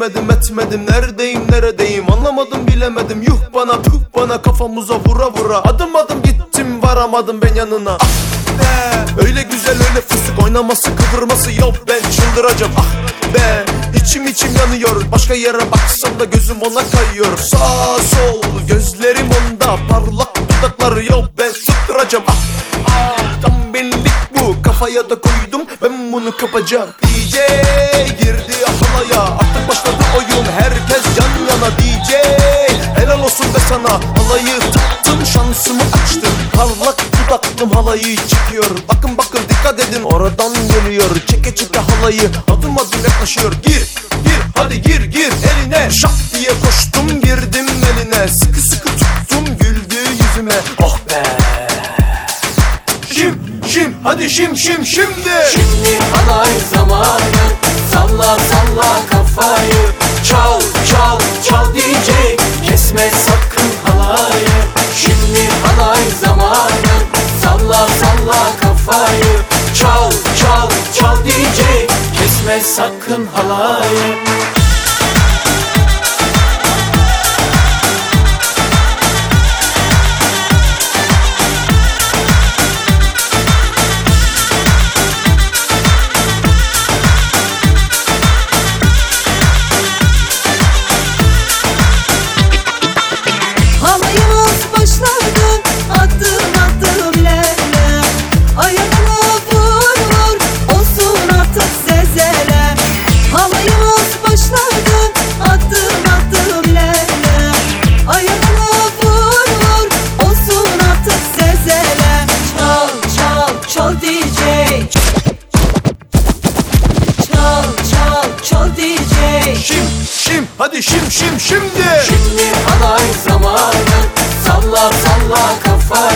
Görmedim etmedim. Neredeyim neredeyim? Anlamadım bilemedim. Yuh bana tuh bana. Kafamıza vura vura. Adım adım gittim varamadım ben yanına. Ah be! Öyle güzel öyle fıstık. Oynaması kıvırması yok. Ben çıldıracağım. Ah be! İçim içim yanıyor. Başka yere baksam da gözüm ona kayıyor. Sağ sol gözlerim onda. Parlak dudakları yok. Ben sıktıracağım Ah! Ah tam benlik bu. Kafaya da koydum. Ben bunu kapacağım. DJ girdi. halaya dudaklım halayı çekiyor Bakın bakın dikkat edin. Oradan geliyor. Çeke çeke halayı. Adım adım yaklaşıyor. Gir gir hadi gir gir. Eline Şak diye koştum girdim eline. Sıkı sıkı tuttum güldü yüzüme. Oh be. Şim şim hadi şim şim şimdi. Şimdi halay sakın halayı şimdi. Şimdi halay zamanı. Salla salla kafayı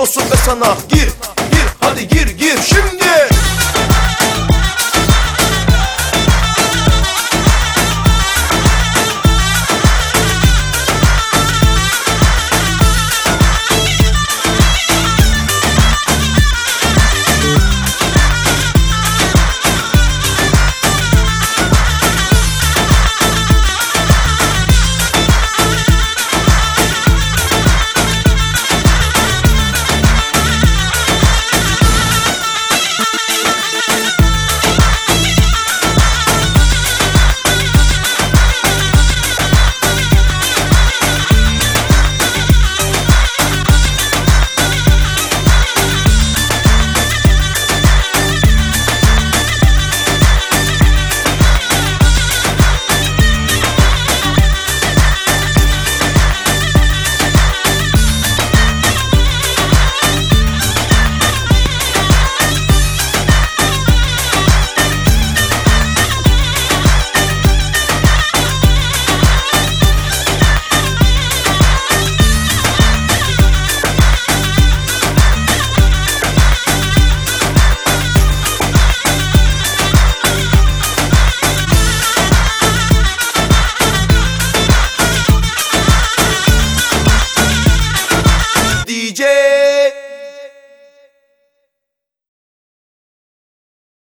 olsun be sana. Gir